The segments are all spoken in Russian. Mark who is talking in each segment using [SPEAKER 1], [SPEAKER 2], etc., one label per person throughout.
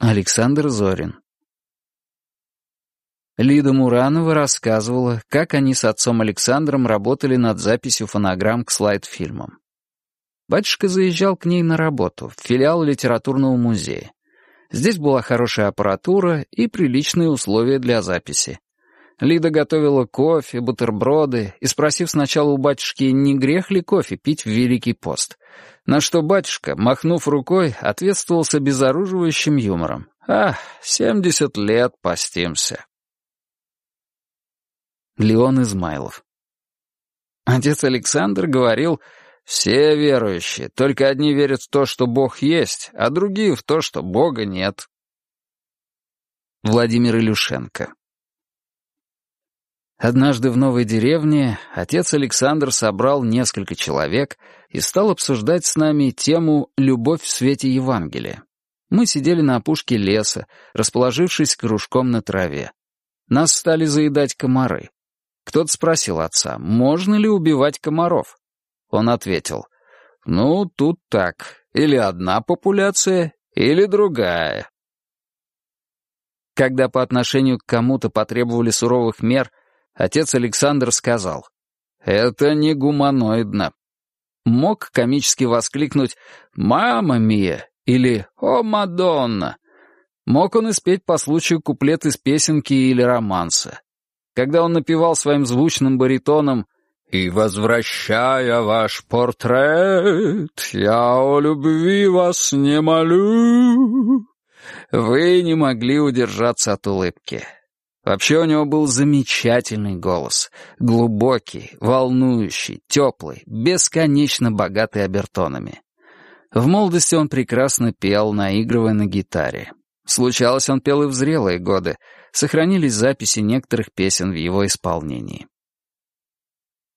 [SPEAKER 1] Александр Зорин. Лида Муранова рассказывала, как они с отцом Александром работали над записью фонограмм к слайд-фильмам. Батюшка заезжал к ней на работу, в филиал литературного музея. Здесь была хорошая аппаратура и приличные условия для записи. Лида готовила кофе, бутерброды и, спросив сначала у батюшки, не грех ли кофе пить в Великий пост, на что батюшка, махнув рукой, ответствовал с обезоруживающим юмором. «А, семьдесят лет постимся». Леон Измайлов Отец Александр говорил, «Все верующие, только одни верят в то, что Бог есть, а другие в то, что Бога нет». Владимир Илюшенко Однажды в новой деревне отец Александр собрал несколько человек и стал обсуждать с нами тему «Любовь в свете Евангелия». Мы сидели на опушке леса, расположившись кружком на траве. Нас стали заедать комары. Кто-то спросил отца, можно ли убивать комаров. Он ответил, ну, тут так, или одна популяция, или другая. Когда по отношению к кому-то потребовали суровых мер, Отец Александр сказал, «Это не гуманоидно». Мог комически воскликнуть «Мама Мия» или «О, Мадонна». Мог он испеть по случаю куплет из песенки или романса. Когда он напевал своим звучным баритоном «И, возвращая ваш портрет, я о любви вас не молю», вы не могли удержаться от улыбки. Вообще у него был замечательный голос. Глубокий, волнующий, теплый, бесконечно богатый обертонами. В молодости он прекрасно пел, наигрывая на гитаре. Случалось, он пел и в зрелые годы. Сохранились записи некоторых песен в его исполнении.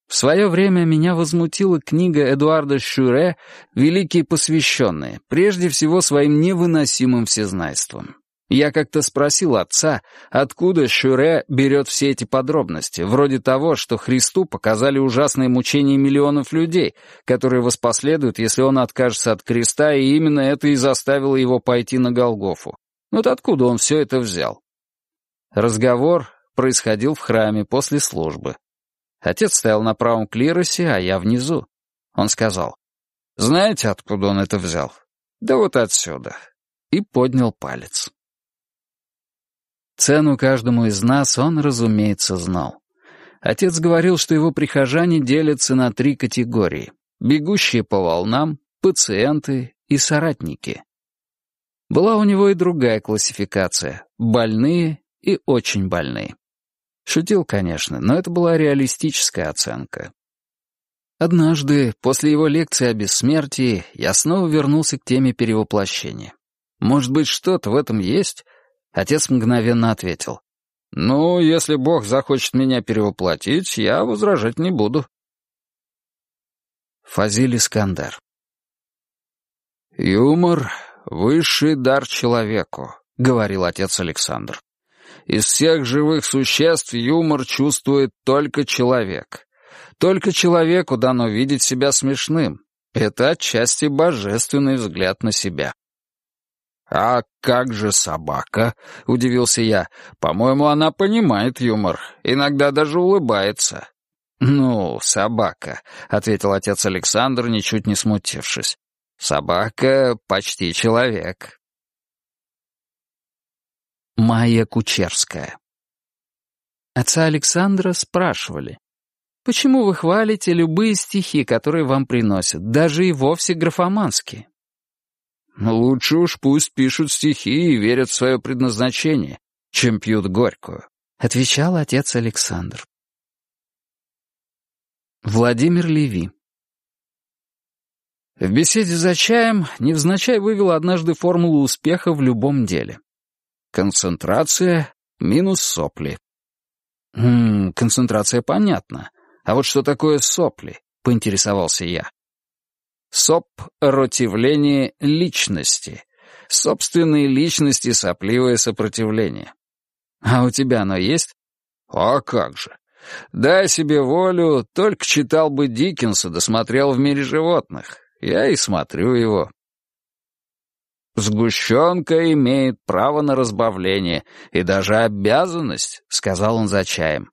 [SPEAKER 1] В свое время меня возмутила книга Эдуарда Шюре «Великие посвященные», прежде всего своим невыносимым всезнайством. Я как-то спросил отца, откуда Шюре берет все эти подробности, вроде того, что Христу показали ужасные мучения миллионов людей, которые воспоследуют, если он откажется от креста, и именно это и заставило его пойти на Голгофу. Вот откуда он все это взял? Разговор происходил в храме после службы. Отец стоял на правом клиросе, а я внизу. Он сказал, «Знаете, откуда он это взял? Да вот отсюда». И поднял палец. Цену каждому из нас он, разумеется, знал. Отец говорил, что его прихожане делятся на три категории — бегущие по волнам, пациенты и соратники. Была у него и другая классификация — больные и очень больные. Шутил, конечно, но это была реалистическая оценка. Однажды, после его лекции о бессмертии, я снова вернулся к теме перевоплощения. Может быть, что-то в этом есть, Отец мгновенно ответил. «Ну, если Бог захочет меня перевоплотить, я возражать не буду». Фазиль Искандар «Юмор — высший дар человеку», — говорил отец Александр. «Из всех живых существ юмор чувствует только человек. Только человеку дано видеть себя смешным. Это отчасти божественный взгляд на себя. «А как же собака?» — удивился я. «По-моему, она понимает юмор, иногда даже улыбается». «Ну, собака», — ответил отец Александр, ничуть не смутившись. «Собака почти человек». Майя Кучерская Отца Александра спрашивали, «Почему вы хвалите любые стихи, которые вам приносят, даже и вовсе графоманские?» Лучше уж пусть пишут стихи и верят в свое предназначение, чем пьют горькую», — отвечал отец Александр. Владимир Леви В беседе за чаем невзначай вывел однажды формулу успеха в любом деле. Концентрация минус сопли. «Хм, концентрация понятна. А вот что такое сопли?» — поинтересовался я. Соп-ротивление личности. Собственной личности сопливое сопротивление. А у тебя оно есть? А как же. Дай себе волю, только читал бы Диккенса, досмотрел в мире животных. Я и смотрю его. «Сгущенка имеет право на разбавление и даже обязанность», — сказал он за чаем.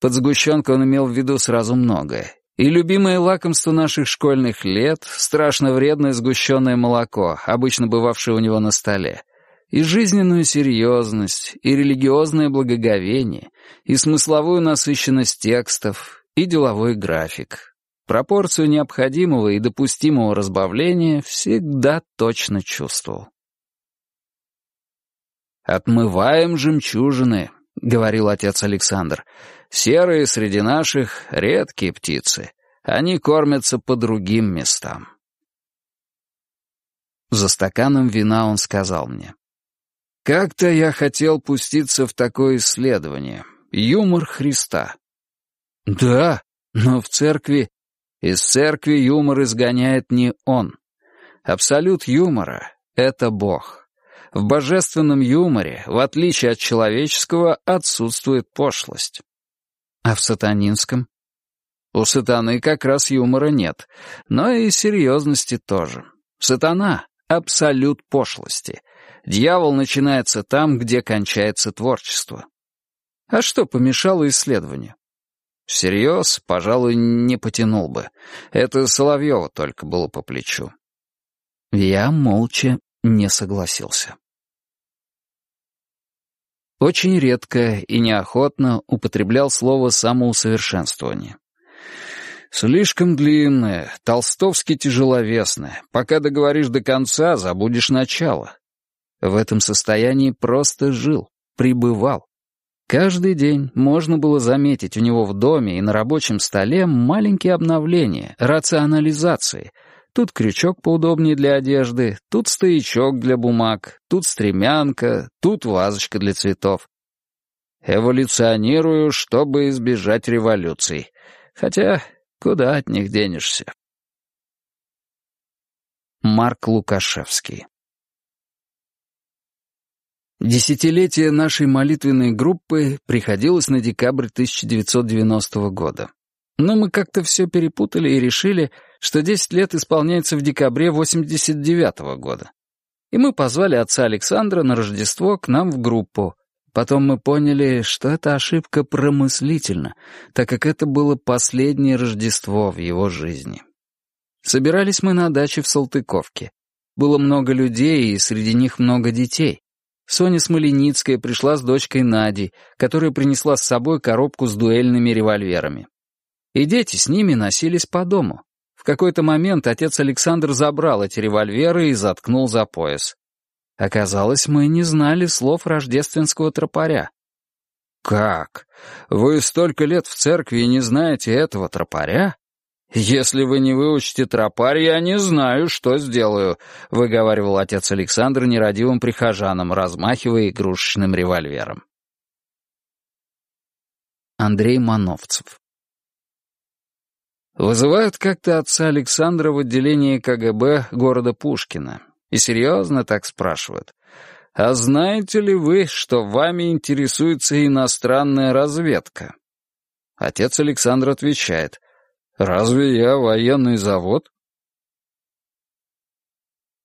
[SPEAKER 1] Под сгущенкой он имел в виду сразу многое. И любимое лакомство наших школьных лет — страшно вредное сгущенное молоко, обычно бывавшее у него на столе. И жизненную серьезность, и религиозное благоговение, и смысловую насыщенность текстов, и деловой график. Пропорцию необходимого и допустимого разбавления всегда точно чувствовал. «Отмываем жемчужины», — говорил отец Александр. «Серые среди наших — редкие птицы. Они кормятся по другим местам». За стаканом вина он сказал мне. «Как-то я хотел пуститься в такое исследование. Юмор Христа». «Да, но в церкви из церкви юмор изгоняет не он. Абсолют юмора — это Бог. В божественном юморе, в отличие от человеческого, отсутствует пошлость. А в сатанинском? У сатаны как раз юмора нет, но и серьезности тоже. Сатана — абсолют пошлости. Дьявол начинается там, где кончается творчество. А что помешало исследованию? Всерьез, пожалуй, не потянул бы. Это Соловьева только было по плечу. Я молча не согласился. Очень редко и неохотно употреблял слово «самоусовершенствование». Слишком длинное, толстовски тяжеловесное. Пока договоришь до конца, забудешь начало. В этом состоянии просто жил, пребывал. Каждый день можно было заметить у него в доме и на рабочем столе маленькие обновления, рационализации. Тут крючок поудобнее для одежды, тут стоячок для бумаг, тут стремянка, тут вазочка для цветов. Эволюционирую, чтобы избежать революций. Хотя куда от них денешься? Марк Лукашевский Десятилетие нашей молитвенной группы приходилось на декабрь 1990 года. Но мы как-то все перепутали и решили, что 10 лет исполняется в декабре 89 -го года. И мы позвали отца Александра на Рождество к нам в группу. Потом мы поняли, что это ошибка промыслительна, так как это было последнее Рождество в его жизни. Собирались мы на даче в Салтыковке. Было много людей, и среди них много детей. Соня Смоленицкая пришла с дочкой Надей, которая принесла с собой коробку с дуэльными револьверами. И дети с ними носились по дому. В какой-то момент отец Александр забрал эти револьверы и заткнул за пояс. Оказалось, мы не знали слов рождественского тропаря. «Как? Вы столько лет в церкви и не знаете этого тропаря?» «Если вы не выучите тропарь, я не знаю, что сделаю», — выговаривал отец Александр нерадивым прихожанам, размахивая игрушечным револьвером. Андрей Мановцев Вызывают как-то отца Александра в отделение КГБ города Пушкина и серьезно так спрашивают. «А знаете ли вы, что вами интересуется иностранная разведка?» Отец Александр отвечает — Разве я военный завод?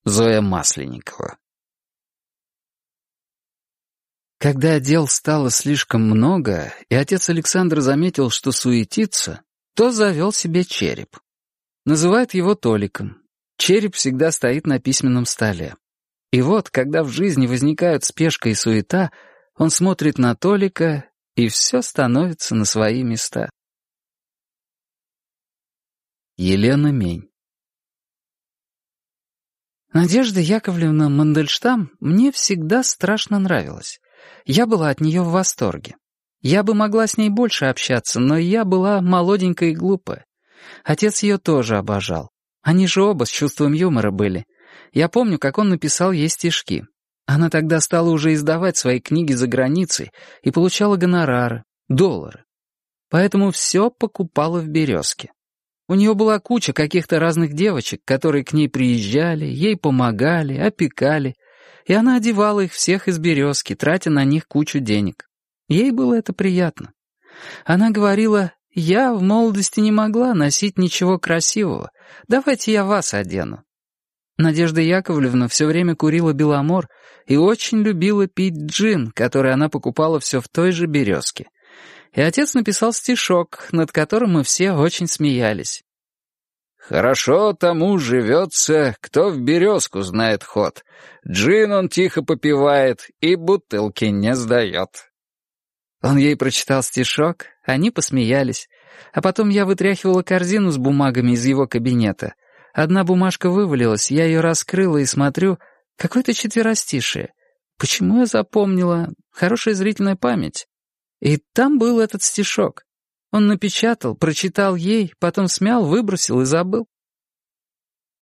[SPEAKER 1] Зоя Масленникова Когда дел стало слишком много, и отец Александр заметил, что суетится, то завел себе череп. Называют его Толиком. Череп всегда стоит на письменном столе. И вот, когда в жизни возникают спешка и суета, он смотрит на Толика, и все становится на свои места. Елена Мень. Надежда Яковлевна Мандельштам мне всегда страшно нравилась. Я была от нее в восторге. Я бы могла с ней больше общаться, но я была молоденькая и глупая. Отец ее тоже обожал. Они же оба с чувством юмора были. Я помню, как он написал ей стишки. Она тогда стала уже издавать свои книги за границей и получала гонорары, доллары. Поэтому все покупала в «Березке». У нее была куча каких-то разных девочек, которые к ней приезжали, ей помогали, опекали, и она одевала их всех из березки, тратя на них кучу денег. Ей было это приятно. Она говорила, «Я в молодости не могла носить ничего красивого, давайте я вас одену». Надежда Яковлевна все время курила беломор и очень любила пить джин, который она покупала все в той же березке. И отец написал стишок, над которым мы все очень смеялись. «Хорошо тому живется, кто в березку знает ход. Джин он тихо попивает и бутылки не сдает». Он ей прочитал стишок, они посмеялись, а потом я вытряхивала корзину с бумагами из его кабинета. Одна бумажка вывалилась, я ее раскрыла и смотрю, какое-то четверостишее. Почему я запомнила? Хорошая зрительная память. И там был этот стишок. Он напечатал, прочитал ей, потом смял, выбросил и забыл.